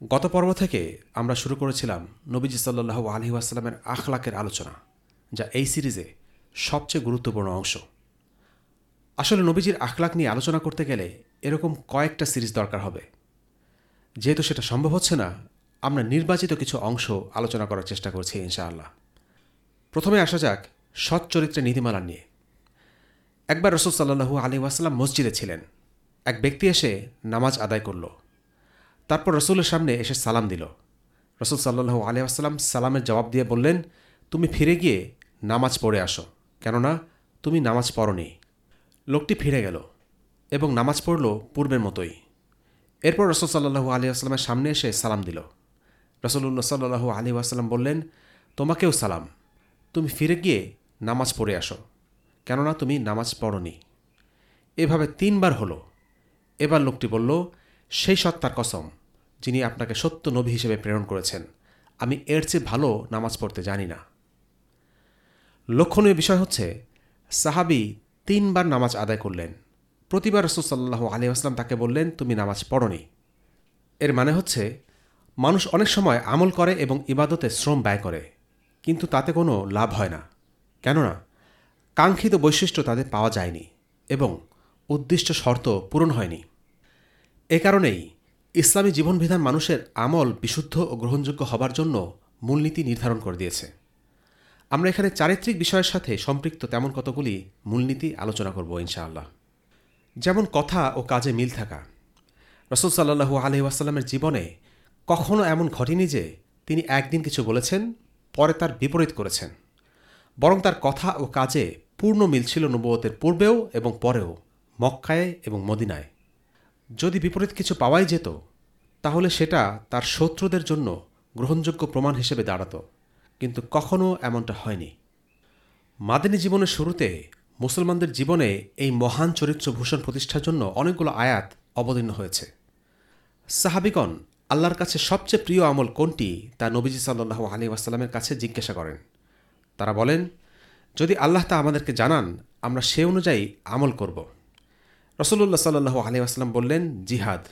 গত পর্ব থেকে আমরা শুরু করেছিলাম নবীজি সাল্লাহ আলহি আসসালামের আখলাকের আলোচনা, যা এই সিরিজে সবচেয়ে গুরুত্বপূর্ণ অংশ। আসলে নবীজির আখলাক নিয়ে আলোচনা করতে গেলে এরকম কয়েকটা সিরিজ দরকার হবে। যেহেতু সেটা সম্ভব হচ্ছে না, আমরা নির্বাচিত কিছু অংশ আলোচনা করার চেষ্টা করছি ইনশাআল্লাহ। প্রথমে আসা যাক সৎ চরিত্রের নীতিমালা নিয়ে। একবার রসুল সাল্লাহু আলী ওয়াসাল্লাম মসজিদে ছিলেন। এক ব্যক্তি এসে নামাজ আদায় করল। তারপর রসুলের সামনে এসে সালাম দিল। রসুল সাল্লাহু আলী আসসালাম সালামের জবাব দিয়ে বললেন, তুমি ফিরে গিয়ে নামাজ পড়ে আসো, কেননা তুমি নামাজ পড়নি। লোকটি ফিরে গেল এবং নামাজ পড়ল পূর্বের মতোই। এরপর রসুল সাল্লাহু আলী সামনে এসে সালাম দিল। রসুল্লাহ সাল্লাহু আলী বললেন, তোমাকেও সালাম। তুমি ফিরে গিয়ে নামাজ পড়ে আসো, কেননা তুমি নামাজ পড়নি। এভাবে তিনবার হলো। এবার লোকটি বলল সেই সত্তার কসম, যিনি আপনাকে সত্য নবী হিসেবে প্রেরণ করেছেন। আমি এর চেয়ে ভালো নামাজ পড়তে জানি না। লক্ষণীয় বিষয় হচ্ছে, সাহাবি তিনবার নামাজ আদায় করলেন। প্রতিবার রসুলসাল্লাহ আলী আসলাম তাকে বললেন, তুমি নামাজ পড়নি। এর মানে হচ্ছে, মানুষ অনেক সময় আমল করে এবং ইবাদতে শ্রম ব্যয় করে, কিন্তু তাতে কোনো লাভ হয় না। কেননা, কাঙ্ক্ষিত বৈশিষ্ট্য তাদের পাওয়া যায়নি এবং উদ্দিষ্ট শর্ত পূরণ হয়নি। এ কারণেই ইসলামী জীবনবিধান মানুষের আমল বিশুদ্ধ ও গ্রহণযোগ্য হবার জন্য মূলনীতি নির্ধারণ করে দিয়েছে। আমরা এখানে চারিত্রিক বিষয়ের সাথে সম্পৃক্ত তেমন কতগুলি মূলনীতি আলোচনা করব ইনশাআল্লাহ। যেমন কথা ও কাজে মিল থাকা। রসুল সাল্লাহু আলহিউসাল্লামের জীবনে কখনও এমন ঘটেনি যে তিনি একদিন কিছু বলেছেন, পরে তার বিপরীত করেছেন। বরং তার কথা ও কাজে পূর্ণ মিল ছিল নবুয়তের পূর্বেও এবং পরেও, মক্কায় এবং মদিনায়। যদি বিপরীত কিছু পাওয়াই যেত, তাহলে সেটা তার শত্রুদের জন্য গ্রহণযোগ্য প্রমাণ হিসেবে দাঁড়াত। কিন্তু কখনও এমনটা হয়নি। মাদিনী জীবনের শুরুতে মুসলমানদের জীবনে এই মহান চরিত্র ভূষণ প্রতিষ্ঠার জন্য অনেকগুলো আয়াত অবতীর্ণ হয়েছে। সাহাবিগণ আল্লাহর কাছে সবচেয়ে প্রিয় আমল কোনটি তা নবীজি সাল্লাহ আলী ওয়াসাল্লামের কাছে জিজ্ঞাসা করেন। তারা বলেন, যদি আল্লাহ তা আমাদেরকে জানান, আমরা সে অনুযায়ী আমল করব। রসল্লা সাল্লু আলী আসলাম বললেন জিহাদ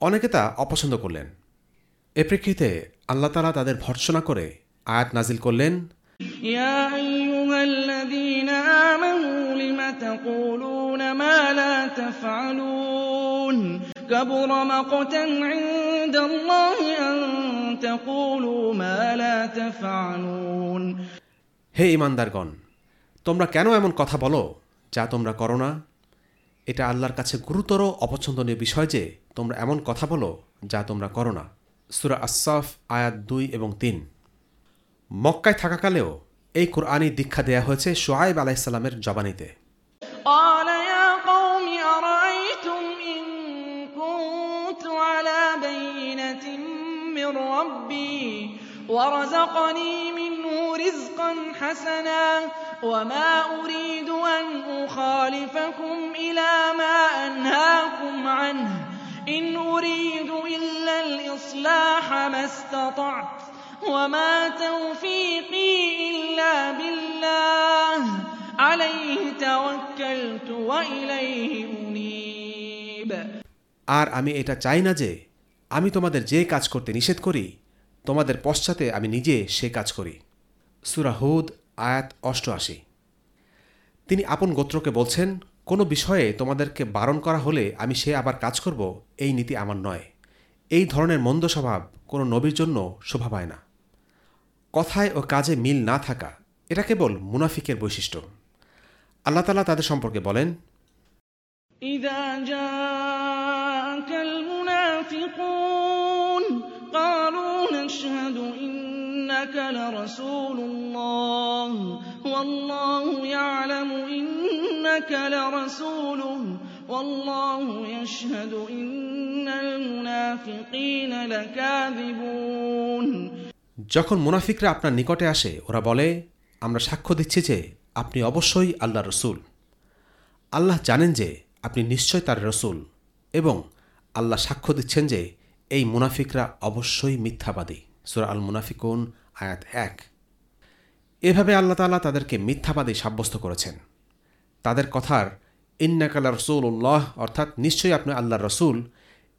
অনেকে তা অপছন্দ করলেন এ প্রেক্ষিতে আল্লাহ তালা তাদের ভর্সনা করে আয়াত নাজিল করলেন كبر مقتا عند الله أن تقولوا ما لا تفعلون হে ইমানদারগণ তোমরা কেন এমন কথা বলো যা তোমরা করো না এটা আল্লাহর কাছে গুরুতর অপছন্দনীয় বিষয় যে তোমরা এমন কথা বলো যা তোমরা করো না সুরা আসাফ আয়াত দুই এবং তিন মক্কায় থাকাকালেও এই কোরআনই দীক্ষা দেয়া হয়েছে সোহাইব আলাইসাল্লামের জবানিতে قال يا قوم أرأيتم إن كنت على بينة من ربي ورزقني منه رزقا حسنا وما أريد أن أخالفكم إلى ما أنهاكم عنه إن أريد إلا الإصلاح ما استطعت وما توفيقي إلا بالله عليه توكلت وإليه أنيب আর আমি এটা চাই না যে আমি তোমাদের যে কাজ করতে নিষেধ করি তোমাদের পশ্চাতে আমি নিজে সে কাজ করি সুরাহুদ আয়াত অষ্টআশি তিনি আপন গোত্রকে বলছেন কোনো বিষয়ে তোমাদেরকে বারণ করা হলে আমি সে আবার কাজ করব এই নীতি আমার নয় এই ধরনের মন্দ স্বভাব কোনো নবীর জন্য শোভা পায় না কথায় ও কাজে মিল না থাকা এটা কেবল মুনাফিকের বৈশিষ্ট্য আল্লাহ তালা তাদের সম্পর্কে বলেন إذا جاءك المنافقون قالوا نشهد إنك لرسول الله والله يعلم إنك لرسوله والله يشهد إن إِنَّ الْمُنَافِقِينَ لَكَاذِبُونَ যখন মুনাফিকরা আপনার নিকটে আসে ওরা বলে আমরা সাক্ষ্য দিচ্ছি যে আপনি অবশ্যই আল্লাহ রসুল আল্লাহ জানেন যে আপনি নিশ্চয় তার রসুল এবং আল্লাহ সাক্ষ্য দিচ্ছেন যে এই মুনাফিকরা অবশ্যই মিথ্যাবাদী সুরা আল মুনাফিকুন আয়াত এক। এভাবে আল্লাহ তাআলা তাদেরকে মিথ্যাবাদী সাব্যস্ত করেছেন। তাদের কথার ইন্নাকাল্লা রসুল উল্লাহ অর্থাৎ নিশ্চয়ই আপনি আল্লাহর রসুল,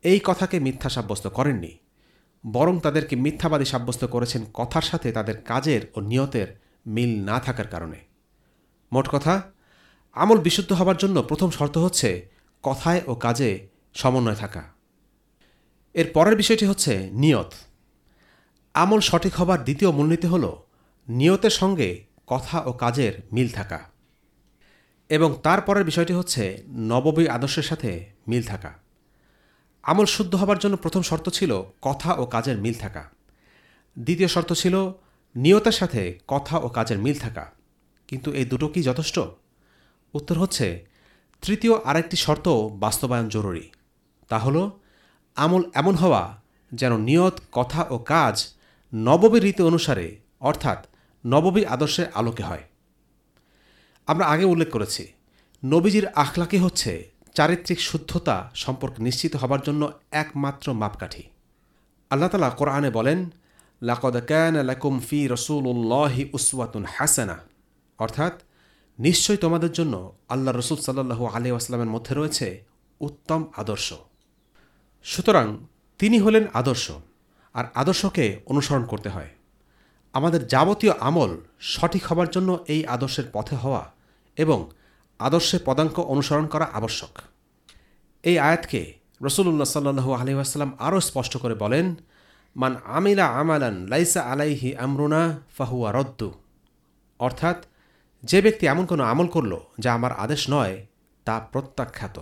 এই কথাকে মিথ্যা সাব্যস্ত করেননি। বরং তাদেরকে মিথ্যাবাদী সাব্যস্ত করেছেন কথার সাথে তাদের কাজের ও নিয়তের মিল না থাকার কারণে। মোট কথা, আমল বিশুদ্ধ হবার জন্য প্রথম শর্ত হচ্ছে কথায় ও কাজে সমন্বয় থাকা। এর পরের বিষয়টি হচ্ছে নিয়ত। আমল সঠিক হবার দ্বিতীয় মূলনীতি হল নিয়তের সঙ্গে কথা ও কাজের মিল থাকা। এবং তারপরের বিষয়টি হচ্ছে নববী আদর্শের সাথে মিল থাকা। আমল শুদ্ধ হবার জন্য প্রথম শর্ত ছিল কথা ও কাজের মিল থাকা। দ্বিতীয় শর্ত ছিল নিয়তের সাথে কথা ও কাজের মিল থাকা। কিন্তু এই দুটো কি যথেষ্ট? উত্তর হচ্ছে তৃতীয় আরেকটি শর্ত বাস্তবায়ন জরুরি। তা হল আমল এমন হওয়া যেন নিয়ত, কথা ও কাজ নববী রীতি অনুসারে, অর্থাৎ নববী আদর্শের আলোকে হয়। আমরা আগে উল্লেখ করেছি, নবীজির আখলাকি হচ্ছে চারিত্রিক শুদ্ধতা সম্পর্কে নিশ্চিত হবার জন্য একমাত্র মাপকাঠি। আল্লাহ তালা কোরআনে বলেন, লাকদ ক্যান লাকুম ফি রসুল্লাহি উসওয়াতুন হাসানা। অর্থাৎ নিশ্চয় তোমাদের জন্য আল্লাহ রসুল সাল্লাহু আলি আসলামের মধ্যে রয়েছে উত্তম আদর্শ। সুতরাং তিনি হলেন আদর্শ। আর আদর্শকে অনুসরণ করতে হয়। আমাদের যাবতীয় আমল সঠিক হবার জন্য এই আদর্শের পথে হওয়া এবং আদর্শের পদাঙ্ক অনুসরণ করা আবশ্যক। এই আয়াতকে রসুল্লাহ সাল্লু আলহিহাস্লাম আরও স্পষ্ট করে বলেন, মান আমিলা আমালান লাইসা আলাইহি আমরুনা ফাহুয়া রদ্দু। অর্থাৎ, যে ব্যক্তি এমন কোনো আমল করল যা আমার আদেশ নয়, তা প্রত্যাখ্যাত।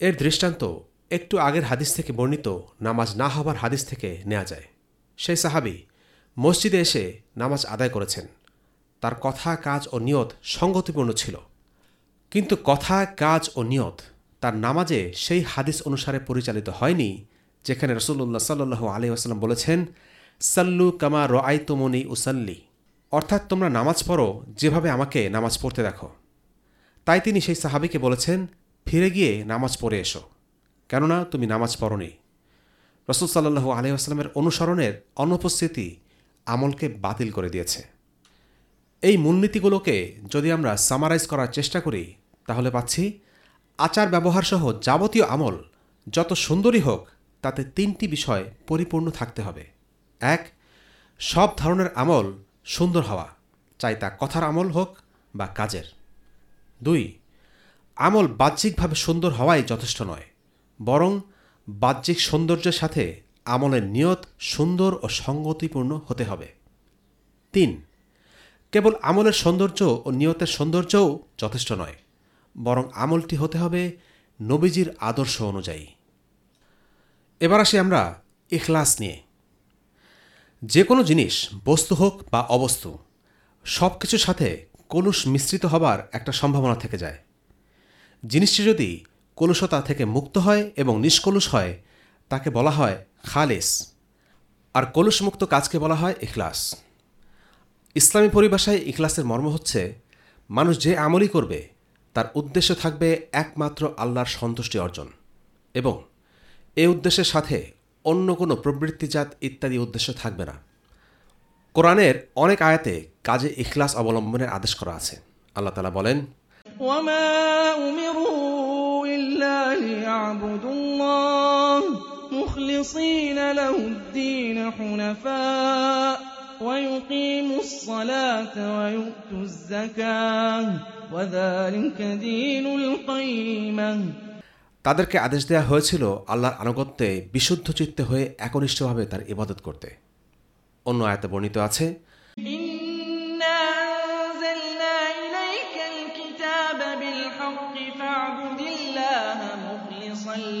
এর দৃষ্টান্ত একটু আগের হাদিস থেকে বর্ণিত, নামাজ না হবার হাদিস থেকে নেওয়া যায়। সেই সাহাবি মসজিদে এসে নামাজ আদায় করেছেন। তার কথা, কাজ ও নিয়ত সঙ্গতিপূর্ণ ছিল। কিন্তু কথা, কাজ ও নিয়ত তার নামাজে সেই হাদিস অনুসারে পরিচালিত হয়নি, যেখানে রসুল্লাহ সাল্লু আলি আসাল্লাম বলেছেন, সাল্লু কামা রআইতমনি উসাল্লি। অর্থাৎ তোমরা নামাজ পড়ো, যেভাবে আমাকে নামাজ পড়তে দেখো। তাই তিনি সেই সাহাবিকে বলেছেন, ফিরে গিয়ে নামাজ পড়ে এসো। কেননা তুমি নামাজ পড়নি। রসুল সাল্লু আলি আসলামের অনুসরণের অনুপস্থিতি আমলকে বাতিল করে দিয়েছে। এই মূলনীতিগুলোকে যদি আমরা সামারাইজ করার চেষ্টা করি, তাহলে পাচ্ছি আচার ব্যবহার সহ যাবতীয় আমল যত সুন্দরই হোক, তাতে তিনটি বিষয় পরিপূর্ণ থাকতে হবে। এক, সব ধরনের আমল সুন্দর হওয়া, চাই তা কথার আমল হোক বা কাজের। দুই, আমল বাহ্যিকভাবে সুন্দর হওয়াই যথেষ্ট নয়। বরং বাহ্যিক সৌন্দর্যের সাথে আমলের নিয়ত সুন্দর ও সঙ্গতিপূর্ণ হতে হবে। তিন, কেবল আমলের সৌন্দর্য ও নিয়তের সৌন্দর্যও যথেষ্ট নয়, বরং আমলটি হতে হবে নবীজির আদর্শ অনুযায়ী। এবার আসি আমরা ইখলাস নিয়ে। যে কোনো জিনিস, বস্তু হোক বা অবস্তু সব কিছুর সাথে কলুষ মিশ্রিত হবার একটা সম্ভাবনা থেকে যায়। জিনিসটি যদি কলুষতা থেকে মুক্ত হয় এবং নিষ্কলুষ হয়, তাকে বলা হয় খালেস। আর কলুষমুক্ত কাজকে বলা হয় ইখলাস। ইসলামী পরিভাষায় ইখলাসের মর্ম হচ্ছে, মানুষ যে আমলই করবে, তার উদ্দেশ্য থাকবে একমাত্র আল্লাহর সন্তুষ্টি অর্জন এবং এ উদ্দেশ্যের সাথে অন্য কোনো প্রবৃত্তিজাত ইত্যাদি উদ্দেশ্য থাকবে না। কোরআনের অনেক আয়াতে কাজে ইখলাস অবলম্বনের আদেশ করা আছে। আল্লাহ তালা বলেন وما أمروا إلا ليعبدوا الله مخلصين له الدين حنفاء ويقيموا الصلاة ويؤتوا الزكاة وذلك دين القيمة তাদেরকে আদেশ দেওয়া হয়েছিল আল্লাহর আনুগত্যে বিশুদ্ধ চিত্তে হয়ে একনিষ্ঠভাবে তার ইবাদত করতে অন্য আয়াতে বর্ণিত আছে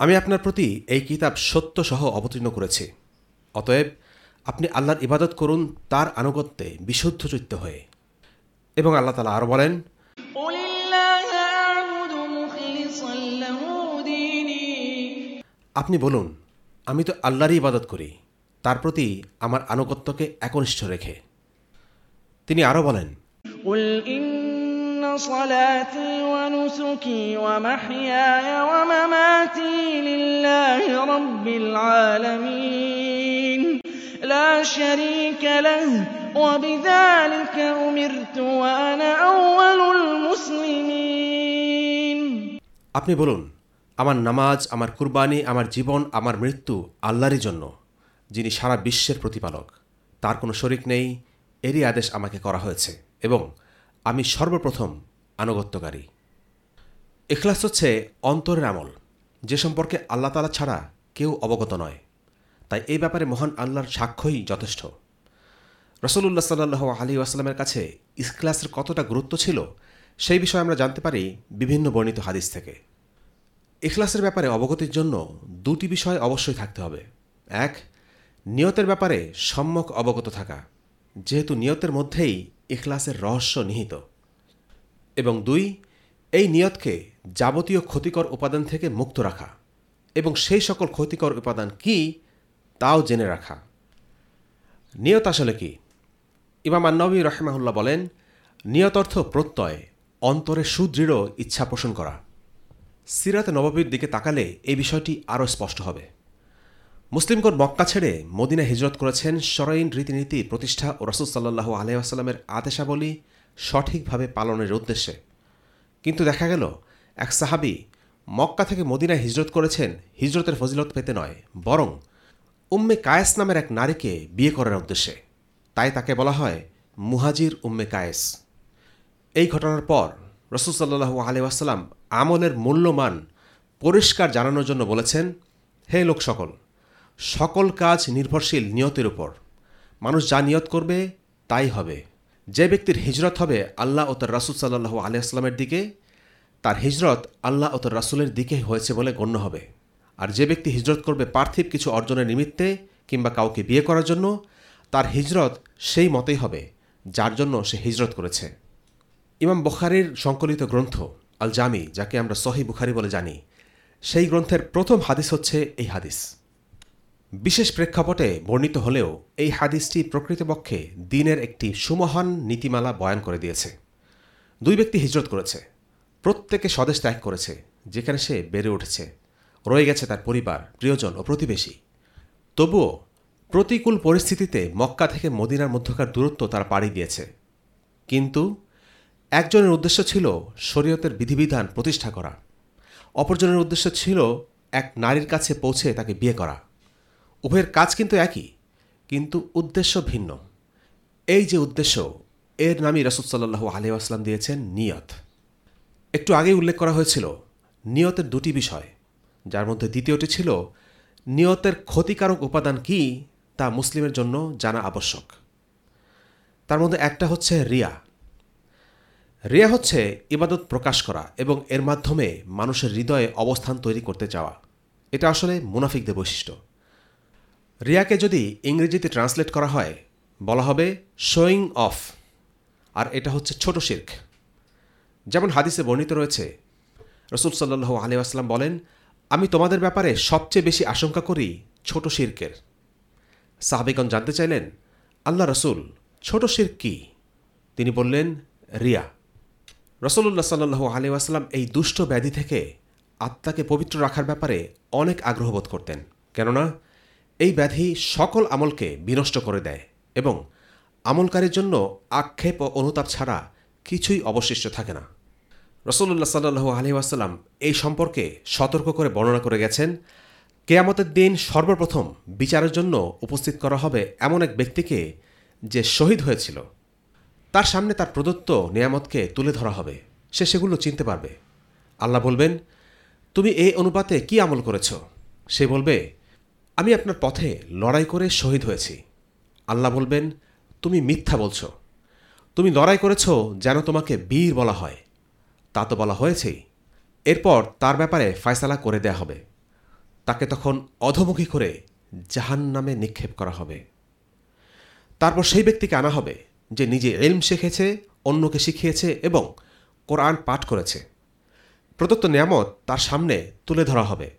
আমি আপনার প্রতি এই কিতাব সত্য সহ অবতীর্ণ করেছি। অতএব আপনি আল্লাহর ইবাদত করুন, তার আনুগত্যে বিশুদ্ধ চৈত্য হয়ে। এবং আল্লাহ তালা আরও বলেন, আপনি বলুন, আমি তো আল্লাহরই ইবাদত করি, তার প্রতি আমার আনুগত্যকে একনিষ্ঠ রেখে। তিনি আরও বলেন صلاتي ونسكي ومحياي ومماتي لله رب العالمين لا شريك له وبذلك أمرت وأنا أول المسلمين আপনি বলুন আমার নামাজ আমার কুরবানি আমার জীবন আমার মৃত্যু আল্লাহরই জন্য যিনি সারা বিশ্বের প্রতিপালক তার কোনো শরিক নেই এরই আদেশ আমাকে করা হয়েছে এবং আমি সর্বপ্রথম আনুগত্যকারী। এখলাস হচ্ছে অন্তরের আমল, যে সম্পর্কে আল্লাহ তালা ছাড়া কেউ অবগত নয়। তাই এই ব্যাপারে মহান আল্লাহর সাক্ষ্যই যথেষ্ট। রসুল্লাহ সাল্লাহ আলী আসলামের কাছে ইখলাসের কতটা গুরুত্ব ছিল, সেই বিষয়ে আমরা জানতে পারি বিভিন্ন বর্ণিত হাদিস থেকে। ইখলাসের ব্যাপারে অবগতির জন্য দুটি বিষয় অবশ্যই থাকতে হবে। এক, নিয়তের ব্যাপারে সম্যক অবগত থাকা, যেহেতু নিয়তের মধ্যেই ইখলাসের রহস্য নিহিত। এবং দুই, এই নিয়তকে যাবতীয় ক্ষতিকর উপাদান থেকে মুক্ত রাখা। এবং সেই সকল ক্ষতিকর উপাদান কি, তাও জেনে রাখা। নিয়ত আসলে কি? ইমাম আন্নবী রহমাহুল্লাহ বলেন, নিয়ত অর্থ প্রত্যয়, অন্তরে সুদৃঢ় ইচ্ছা পোষণ করা। সিরাত নবাবীর দিকে তাকালে এই বিষয়টি আরও স্পষ্ট হবে। মুসলিমগণ মক্কা ছেড়ে মদিনা হিজরত করেছেন সরাইন রীতিনীতি, প্রতিষ্ঠা ও রসুল সাল্লাহ আলহামের আদেশাবলী সঠিকভাবে পালনের উদ্দেশ্যে। কিন্তু দেখা গেল, এক সাহাবি মক্কা থেকে মদিনায় হিজরত করেছেন, হিজরতের ফজিলত পেতে নয়, বরং উম্মে কায়েস নামের এক নারীকে বিয়ে করার উদ্দেশ্যে। তাই তাকে বলা হয় মুহাজির উম্মে কায়েস। এই ঘটনার পর রসুল সাল্লাহু আলিউসাল্লাম আমলের মূল্যমান পরিষ্কার জানানোর জন্য বলেছেন, হে লোক সকল সকল কাজ নির্ভরশীল নিয়তের উপর। মানুষ যা নিয়ত করবে, তাই হবে। যে ব্যক্তির হিজরত হবে আল্লাহ ও তার রাসুল সাল্লাহু আলিয়াস্লামের দিকে, তার হিজরত আল্লাহ ও তার রাসুলের দিকে হয়েছে বলে গণ্য হবে। আর যে ব্যক্তি হিজরত করবে পার্থিব কিছু অর্জনের নিমিত্তে কিংবা কাউকে বিয়ে করার জন্য, তার হিজরত সেই মতেই হবে যার জন্য সে হিজরত করেছে। ইমাম বখারির সংকলিত গ্রন্থ আল জামি যাকে আমরা সহি বুখারি বলে জানি, সেই গ্রন্থের প্রথম হাদিস হচ্ছে এই হাদিস। বিশেষ প্রেক্ষাপটে বর্ণিত হলেও এই হাদিসটি প্রকৃতপক্ষে দিনের একটি সুমহান নীতিমালা বয়ান করে দিয়েছে। দুই ব্যক্তি হিজরত করেছে, প্রত্যেকে স্বদেশ ত্যাগ করেছে, যেখানে সে বেড়ে উঠেছে, রয়ে গেছে তার পরিবার, প্রিয়জন ও প্রতিবেশী। তবুও প্রতিকূল পরিস্থিতিতে মক্কা থেকে মদিনার মধ্যকার দূরত্ব তারা পাড়ি দিয়েছে। কিন্তু একজনের উদ্দেশ্য ছিল শরীয়তের বিধিবিধান প্রতিষ্ঠা করা। অপরজনের উদ্দেশ্য ছিল এক নারীর কাছে পৌঁছে তাকে বিয়ে করা। উভয়ের কাজ কিন্তু একই, কিন্তু উদ্দেশ্য ভিন্ন। এই যে উদ্দেশ্য, এর নামই রসুলসাল্লাহু আলিউসলাম দিয়েছেন নিয়ত। একটু আগেই উল্লেখ করা হয়েছিল, নিয়তের দুটি বিষয়, যার মধ্যে দ্বিতীয়টি ছিল, নিয়তের ক্ষতিকারক উপাদান কি তা মুসলিমের জন্য জানা আবশ্যক। তার মধ্যে একটা হচ্ছে রিয়া। রিয়া হচ্ছে ইবাদত প্রকাশ করা এবং এর মাধ্যমে মানুষের হৃদয়ে অবস্থান তৈরি করতে যাওয়া। এটা আসলে মুনাফিকদের বৈশিষ্ট্য। রিয়াকে যদি ইংরেজিতে ট্রান্সলেট করা হয়, বলা হবে শোয়িং অফ। আর এটা হচ্ছে ছোট শির্ক। যেমন হাদিসে বর্ণিত রয়েছে, রসুল সাল্লু আলিউসলাম বলেন, আমি তোমাদের ব্যাপারে সবচেয়ে বেশি আশঙ্কা করি ছোট শির্কের। সাহাবিগণ জানতে চাইলেন, আল্লাহ রসুল, ছোট শির্ক কী? তিনি বললেন, রিয়া। রসল্লাহ সাল্লু আলিউসলাম এই দুষ্ট ব্যাধি থেকে আত্মাকে পবিত্র রাখার ব্যাপারে অনেক আগ্রহবোধ করতেন। কেননা এই ব্যাধি সকল আমলকে বিনষ্ট করে দেয় এবং আমলকারীর জন্য আক্ষেপ ও অনুতাপ ছাড়া কিছুই অবশিষ্ট থাকে না। রসল্লাহ সাল্লু আলি আসাল্লাম এই সম্পর্কে সতর্ক করে বর্ণনা করে গেছেন, কেয়ামতের দিন সর্বপ্রথম বিচারের জন্য উপস্থিত করা হবে এমন এক ব্যক্তিকে যে শহীদ হয়েছিল। তার সামনে তার প্রদত্ত নিয়ামতকে তুলে ধরা হবে। সে সেগুলো চিনতে পারবে। আল্লাহ বলবেন, তুমি এই অনুপাতে কি আমল করেছ? সে বলবে আমি আপনার পথে লড়াই করে শহীদ হয়েছি। আল্লাহ বলবেন, তুমি মিথ্যা বলছো। তুমি লড়াই করেছ যেন তোমাকে বীর বলা হয়। তা তো বলা হয়েছেই। এরপর তার ব্যাপারে ফয়সালা করে দেয়া হবে। তাকে তখন অধমুখী করে জাহান নামে নিক্ষেপ করা হবে। তারপর সেই ব্যক্তিকে আনা হবে, যে নিজে এলম শিখেছে, অন্যকে শিখিয়েছে এবং কোরআন পাঠ করেছে। প্রদত্ত নিয়ামত তার সামনে তুলে ধরা হবে।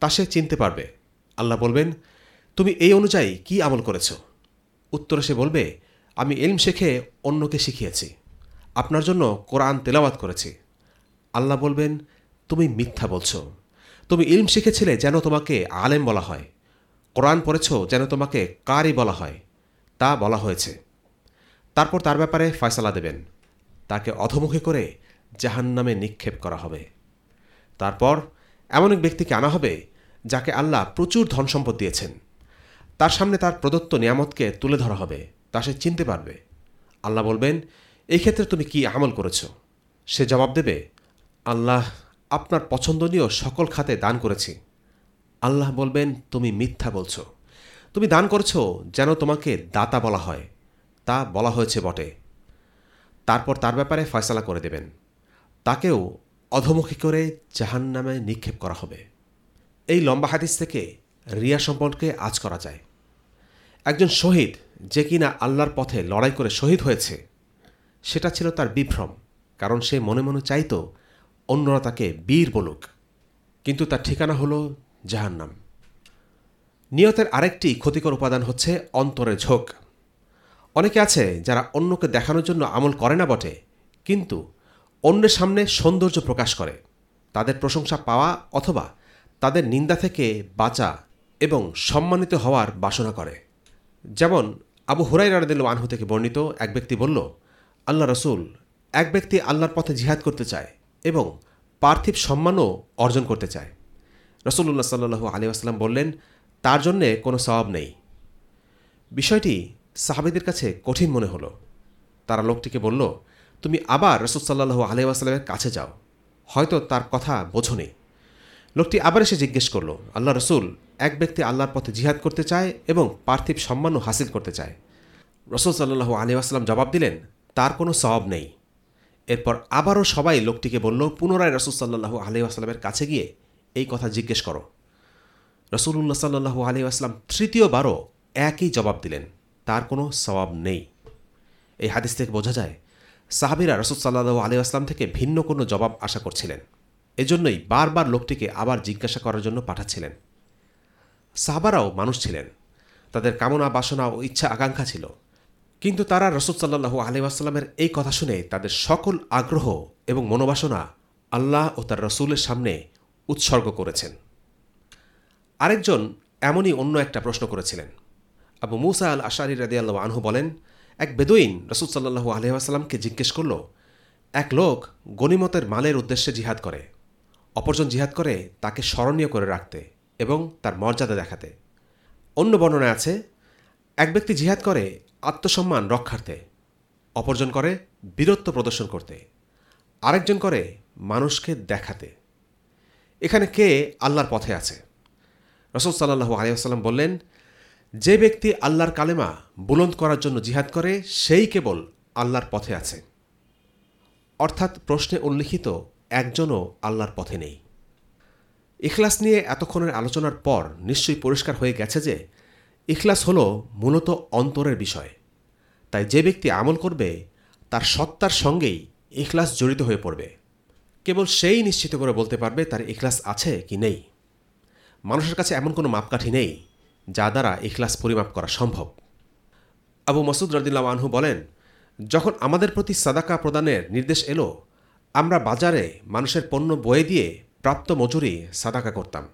তা সে চিনতে পারবে। আল্লাহ বলবেন, তুমি এই অনুযায়ী কি আমল করেছ? উত্তরে সে বলবে, আমি এলম শেখে অন্যকে শিখিয়েছি। আপনার জন্য কোরআন তেলাওয়াত করেছি। আল্লাহ বলবেন, তুমি মিথ্যা বলছো। তুমি ইলম শিখেছিলে যেন তোমাকে আলেম বলা হয়। কোরআন পড়েছ যেন তোমাকে কারি বলা হয়। তা বলা হয়েছে। তারপর তার ব্যাপারে ফয়সালা দেবেন। তাকে অধমুখী করে জাহান নামে নিক্ষেপ করা হবে। তারপর এমন এক ব্যক্তিকে আনা হবে যাকে আল্লাহ প্রচুর ধন সম্পদ দিয়েছেন। তার সামনে তার প্রদত্ত নিয়ামতকে তুলে ধরা হবে, তা সে চিনতে পারবে। আল্লাহ বলবেন, এই ক্ষেত্রে তুমি কি আমল করেছ? সে জবাব দেবে, আল্লাহ আপনার পছন্দনীয় সকল খাতে দান করেছি। আল্লাহ বলবেন, তুমি মিথ্যা বলছ। তুমি দান করছ যেন তোমাকে দাতা বলা হয়। তা বলা হয়েছে বটে। তারপর তার ব্যাপারে ফয়সালা করে দেবেন। তাকেও অধমুখী করে জাহান নামে নিক্ষেপ করা হবে। এই লম্বা হাদিস থেকে রিয়া সম্পর্কে আজ করা যায়। একজন শহীদ যে কিনা আল্লাহর পথে লড়াই করে শহীদ হয়েছে, সেটা ছিল তার বিভ্রম, কারণ সে মনে মনে চাইতো অন্যরা তাকে বীর বলুক, কিন্তু তার ঠিকানা হল জাহান্নাম। নিয়তের আরেকটি ক্ষতিকর উপাদান হচ্ছে অন্তরের ঝোঁক। অনেকে আছে যারা অন্যকে দেখানোর জন্য আমল করে না বটে, কিন্তু অন্যের সামনে সৌন্দর্য প্রকাশ করে, তাদের প্রশংসা পাওয়া অথবা তাদের নিন্দা থেকে বাঁচা এবং সম্মানিত হওয়ার বাসনা করে। যেমন আবু হুরাই রাদিল আনহু থেকে বর্ণিত এক ব্যক্তি বলল, আল্লাহ রসুল এক ব্যক্তি আল্লাহর পথে জিহাদ করতে চায় এবং পার্থিব সম্মানও অর্জন করতে চায়। রসুল্লাহ সাল্লু আলী আসলাম বললেন, তার জন্যে কোনো স্বভাব নেই। বিষয়টি সাহাবিদের কাছে কঠিন মনে হলো। তারা লোকটিকে বলল, তুমি আবার রসুল সাল্লাহু আলী আসলামের কাছে যাও। হয়তো তার কথা বোঝনি। লোকটি আবার এসে জিজ্ঞেস করল, আল্লাহ রসুল, এক ব্যক্তি আল্লাহর পথে জিহাদ করতে চায় এবং পার্থিব সম্মানও হাসিল করতে চায়? রসুল সাল্লাহু আলী আসলাম জবাব দিলেন, তার কোনো স্বভাব নেই। এরপর আবারও সবাই লোকটিকে বলল, পুনরায় রসুল সাল্লাহু আলি আসলামের কাছে গিয়ে এই কথা জিজ্ঞেস করো। রসুল্লাহ সাল্লাহু আলি আসলাম তৃতীয়বারও একই জবাব দিলেন, তার কোনো স্বভাব নেই। এই হাদিস থেকে বোঝা যায়, সাহাবিরা রসুল সাল্লাহু আলি আসলাম থেকে ভিন্ন কোনো জবাব আশা করছিলেন। এজন্যই বারবার লোকটিকে আবার জিজ্ঞাসা করার জন্য পাঠাচ্ছিলেন। সাহাবারাও মানুষ ছিলেন। তাদের কামনা, বাসনা ও ইচ্ছা, আকাঙ্ক্ষা ছিল। কিন্তু তারা রসদ সাল্লাহু আলিমাসাল্লামের এই কথা শুনে তাদের সকল আগ্রহ এবং মনোবাসনা আল্লাহ ও তার রসুলের সামনে উৎসর্গ করেছেন। আরেকজন এমনই অন্য একটা প্রশ্ন করেছিলেন। আবু মুসা আল আশারি রাদিয়াল্লাহ আনহু বলেন, এক বেদুইন রসুল সাল্লাহু আলহামকে জিজ্ঞেস করল, এক লোক গনিমতের মালের উদ্দেশ্যে জিহাদ করে অপরজন জিহাদ করে তাকে স্মরণীয় করে রাখতে এবং তার মর্যাদা দেখাতে। অন্য বর্ণনায় আছে, এক ব্যক্তি জিহাদ করে আত্মসম্মান রক্ষার্থে, অপরজন করে বীরত্ব প্রদর্শন করতে, আরেকজন করে মানুষকে দেখাতে। এখানে কে আল্লাহর পথে আছে? রসুল সাল্লাহু আলিয়াল্লাম বললেন, যে ব্যক্তি আল্লাহর কালেমা বুলন্দ করার জন্য জিহাদ করে, সেই কেবল আল্লাহর পথে আছে। অর্থাৎ প্রশ্নে উল্লিখিত একজনও আল্লাহর পথে নেই। ইখলাস নিয়ে এতক্ষণের আলোচনার পর নিশ্চয়ই পরিষ্কার হয়ে গেছে যে, ইখলাস হল মূলত অন্তরের বিষয়। তাই যে ব্যক্তি আমল করবে, তার সত্তার সঙ্গেই ইখলাস জড়িত হয়ে পড়বে। কেবল সেই নিশ্চিত করে বলতে পারবে তার ইখলাস আছে কি নেই। মানুষের কাছে এমন কোনো মাপকাঠি নেই, যা দ্বারা ইখলাস পরিমাপ করা সম্ভব। আবু মসুদ রদিল্লা আনহু বলেন, যখন আমাদের প্রতি সাদাকা প্রদানের নির্দেশ এলো আমরা বাজারে মানুষের পণ্য বয়ে দিয়ে প্রাপ্ত মজুরি সাদাকা করতাম।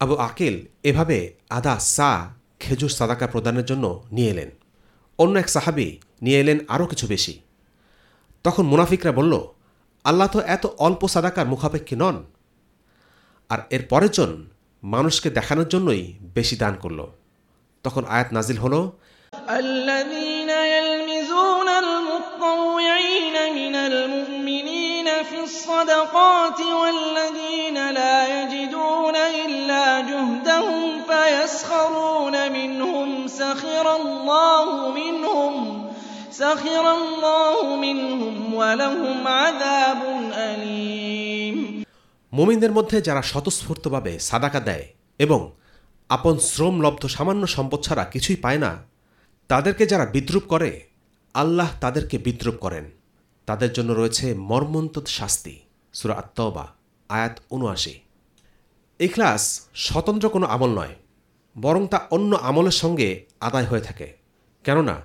আবু আকিল এভাবে আদা সা খেজুর সাদাকা প্রদানের জন্য নিয়ে এলেন। অন্য এক সাহাবি নিয়ে এলেন আরও কিছু বেশি। তখন মুনাফিকরা বলল, আল্লাহ তো এত অল্প সাদাকার মুখাপেক্ষী নন। আর এর পরের জন মানুষকে দেখানোর জন্যই বেশি দান করল। তখন আয়াত নাজিল হল الصدقات والذين لا يجدون إلا جهدهم يسخرون منهم سخر الله منهم سخر الله منهم ولهم عذاب أليم মুমিনদের মধ্যে যারা স্বতঃস্ফূর্তভাবে সাদাকা দেয় এবং আপন শ্রমলব্ধ সামান্য সম্পদ ছাড়া কিছুই পায় না তাদেরকে যারা বিদ্রুপ করে আল্লাহ তাদেরকে বিদ্রুপ করেন তাদের জন্য রয়েছে মর্মন্তদ শাস্তি সুরা আত্মবা আয়াত উনআশি ইখলাস স্বতন্ত্র কোনো আমল নয়, বরং তা অন্য আমলের সঙ্গে আদায় হয়ে থাকে। কেননা,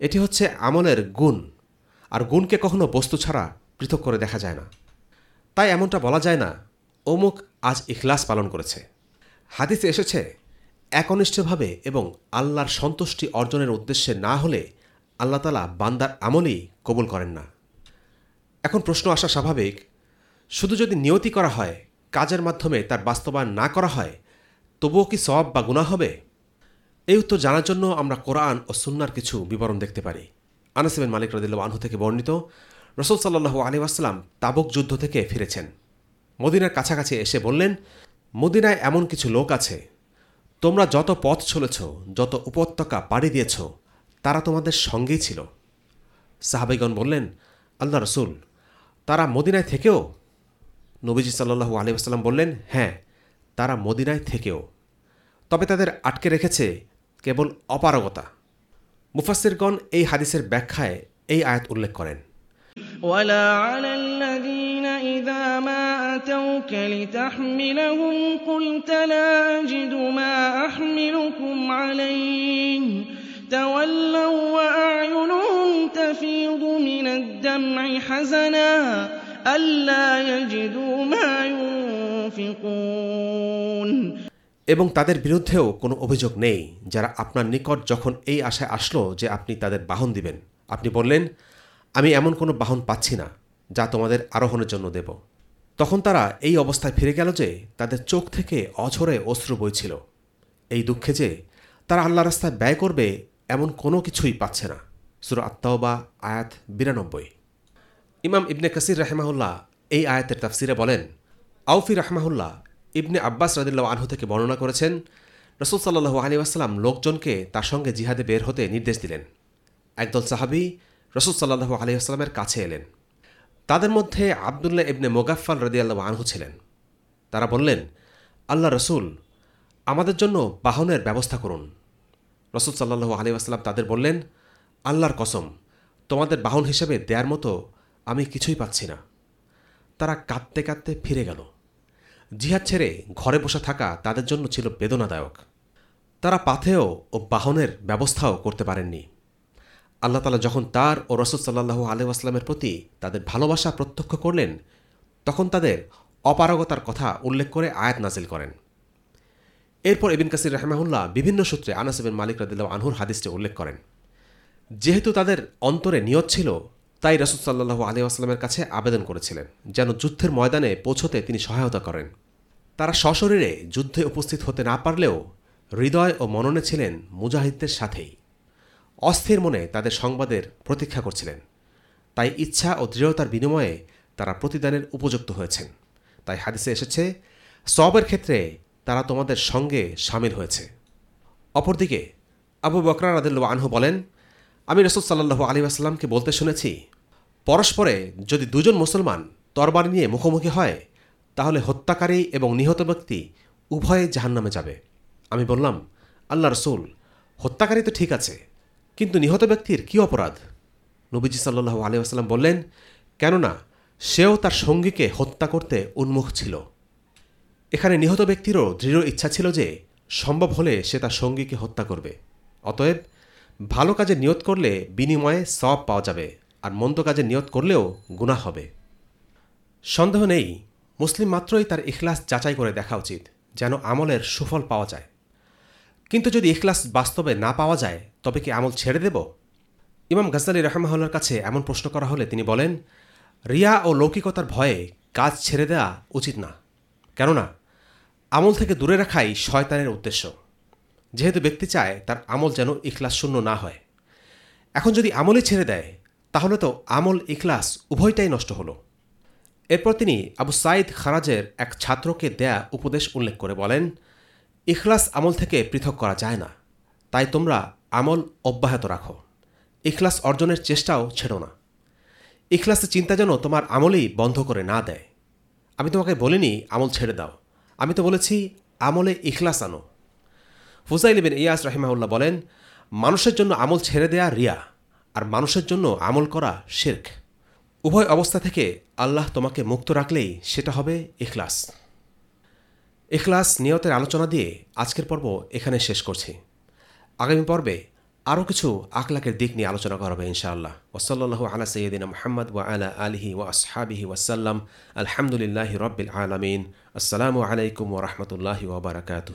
এটি হচ্ছে আমলের গুণ, আর গুণকে কখনো বস্তু ছাড়া পৃথক করে দেখা যায় না। তাই এমনটা বলা যায় না, অমুক আজ ইখলাস পালন করেছে। হাদিসে এসেছে, একনিষ্ঠভাবে এবং আল্লাহর সন্তুষ্টি অর্জনের উদ্দেশ্যে না হলে আল্লাহ তালা বান্দার আমলই কবুল করেন না। এখন প্রশ্ন আসা স্বাভাবিক শুধু যদি নিয়তি করা হয়, কাজের মাধ্যমে তার বাস্তবায়ন না করা হয়, তবুও কি সব বা গুণা হবে? এই উত্তর জানার জন্য আমরা কোরআন ও সুন্নার কিছু বিবরণ দেখতে পারি। আনাসিবেন মালিক রদিল্লা আনহু থেকে বর্ণিত, রসুল সাল্লাহু আলী আসসালাম তাবুক যুদ্ধ থেকে ফিরেছেন। মদিনার কাছাকাছি এসে বললেন, মদিনায় এমন কিছু লোক আছে, তোমরা যত পথ চলেছ, যত উপত্যকা পাড়ি দিয়েছ, তারা তোমাদের সঙ্গেই ছিল। সাহাবেগণ বললেন, আল্লাহ রসুল, তারা মদিনায় থেকেও নবীজি সাল্লু আলী আসসালাম বললেন হ্যাঁ তারা মদিনায় থেকেও তবে তাদের আটকে রেখেছে কেবল অপারগতা মুফাসিরগণ এই হাদিসের ব্যাখ্যায় এই আয়াত উল্লেখ করেন ولا على الذين إذا ما أتوك لتحملهم قلت لا أجد ما أحملكم عليه تولوا وأعينهم تفيض من الدمع حزنا এবং তাদের বিরুদ্ধেও কোনো অভিযোগ নেই, যারা আপনার নিকট যখন এই আশায় আসলো যে আপনি তাদের বাহন দিবেন। আপনি বললেন, আমি এমন কোনো বাহন পাচ্ছি না, যা তোমাদের আরোহণের জন্য দেব। তখন তারা এই অবস্থায় ফিরে গেল যে তাদের চোখ থেকে অঝরে অশ্রু বইছিল। এই দুঃখে যে তারা আল্লাহ রাস্তায় ব্যয় করবে এমন কোনো কিছুই পাচ্ছে না। সুর আত্মাওবা আয়াত বিরানব্বই। ইমাম ইবনে কাসির রাহেমাহুল্লাহ এই আয়াতের তাফসিরে বলেন আউফি রাহমাহুল্লাহ ইবনে আব্বাস রাদিল্লাহ আনহু থেকে বর্ণনা করেছেন, রসুল সাল্লাহু আলী আসসালাম লোকজনকে তার সঙ্গে জিহাদে বের হতে নির্দেশ দিলেন। একদল সাহাবি রসুল সাল্লাহু আলী আসসালামের কাছে এলেন। তাদের মধ্যে আবদুল্লাহ ইবনে মোগাফাল রদিয়াল্লাহ আনহু ছিলেন। তারা বললেন, আল্লাহ রসুল, আমাদের জন্য বাহনের ব্যবস্থা করুন। রসুল সাল্লাহু আলী আসসালাম তাদের বললেন, আল্লাহর কসম, তোমাদের বাহন হিসেবে দেয়ার মতো আমি কিছুই পাচ্ছি না। তারা কাঁদতে কাঁদতে ফিরে গেল। জিহাদ ছেড়ে ঘরে বসে থাকা তাদের জন্য ছিল বেদনাদায়ক। তারা পাথেও ও বাহনের ব্যবস্থাও করতে পারেননি। আল্লাহ তালা যখন তার ও রসদ সাল্লাহু আলহ আসলামের প্রতি তাদের ভালোবাসা প্রত্যক্ষ করলেন, তখন তাদের অপারগতার কথা উল্লেখ করে আয়াত নাজিল করেন। এরপর এবিন কাসির রহমাহুল্লাহ বিভিন্ন সূত্রে আনাসিবিন মালিক রদিল্লাহ আনহুর হাদিসটি উল্লেখ করেন। যেহেতু তাদের অন্তরে নিয়ত ছিল তাই রসদ সাল্লাহু আলী আসলামের কাছে আবেদন করেছিলেন যেন যুদ্ধের ময়দানে পৌঁছতে তিনি সহায়তা করেন। তারা সশরীরে যুদ্ধে উপস্থিত হতে না পারলেও হৃদয় ও মননে ছিলেন মুজাহিদদের সাথেই। অস্থির মনে তাদের সংবাদের প্রতীক্ষা করছিলেন। তাই ইচ্ছা ও দৃঢ়তার বিনিময়ে তারা প্রতিদানের উপযুক্ত হয়েছেন। তাই হাদিসে এসেছে সবের ক্ষেত্রে তারা তোমাদের সঙ্গে সামিল হয়েছে। অপরদিকে আবু বকরা রাদিল্লা আনহু বলেন আমি রসদ সাল্লাহু আলী আসলামকে বলতে শুনেছি, পরস্পরে যদি দুজন মুসলমান তরবারি নিয়ে মুখোমুখি হয়, তাহলে হত্যাকারী এবং নিহত ব্যক্তি উভয়ে জাহান্নামে যাবে। আমি বললাম, আল্লাহ রসুল, হত্যাকারী তো ঠিক আছে, কিন্তু নিহত ব্যক্তির কী অপরাধ? নবীজি সাল্লু আলী আসসালাম বললেন, কেননা সেও তার সঙ্গীকে হত্যা করতে উন্মুখ ছিল। এখানে নিহত ব্যক্তিরও দৃঢ় ইচ্ছা ছিল যে সম্ভব হলে সে তার সঙ্গীকে হত্যা করবে। অতএব ভালো কাজে নিয়ত করলে বিনিময়ে সব পাওয়া যাবে, আর মন্দ কাজে নিয়ত করলেও গুণা হবে। সন্দেহ নেই, মুসলিম মাত্রই তার ইখলাস যাচাই করে দেখা উচিত, যেন আমলের সুফল পাওয়া যায়। কিন্তু যদি ইখলাস বাস্তবে না পাওয়া যায়, তবে কি আমল ছেড়ে দেব? ইমাম গাজ্জালি রহমাহুল্লার কাছে এমন প্রশ্ন করা হলে তিনি বলেন, রিয়া ও লৌকিকতার ভয়ে কাজ ছেড়ে দেওয়া উচিত না। কেননা, আমল থেকে দূরে রাখাই শয়তানের উদ্দেশ্য। যেহেতু ব্যক্তি চায় তার আমল যেন ইখলাস শূন্য না হয়। এখন যদি আমলই ছেড়ে দেয়, তাহলে তো আমল, ইখলাস উভয়টাই নষ্ট হলো। এরপর তিনি আবু সাইদ খারাজের এক ছাত্রকে দেয়া উপদেশ উল্লেখ করে বলেন, ইখলাস আমল থেকে পৃথক করা যায় না। তাই তোমরা আমল অব্যাহত রাখো। ইখলাস অর্জনের চেষ্টাও ছেড়ো না। ইখলাসের চিন্তা যেন তোমার আমলেই বন্ধ করে না দেয়। আমি তোমাকে বলিনি আমল ছেড়ে দাও। আমি তো বলেছি, আমলে ইখলাস আনো। ফুজাইল বিন ইয়াস রাহিমাহুল্লাহ বলেন, মানুষের জন্য আমল ছেড়ে দেয়া রিয়া আর মানুষের জন্য আমল করা শির্ক। উভয় অবস্থা থেকে আল্লাহ তোমাকে মুক্ত রাখলেই সেটা হবে এখলাস এখলাস নিয়তের আলোচনা দিয়ে আজকের পর্ব এখানে শেষ করছি। আগামী পর্বে আরও কিছু আখলাকের দিক নিয়ে আলোচনা করা হবে ইনশাআল্লাহ। ওসল্লাহ আলা সৈয়দিন মোহাম্মদ ওয়া আলা আলহি ওয়া আসহাবিহি ওয়াসাল্লাম আলহামদুলিল্লাহ রব্বিল আলমিন। আসসালামু আলাইকুম ওরহমতুল্লাহি ওবরাকাতু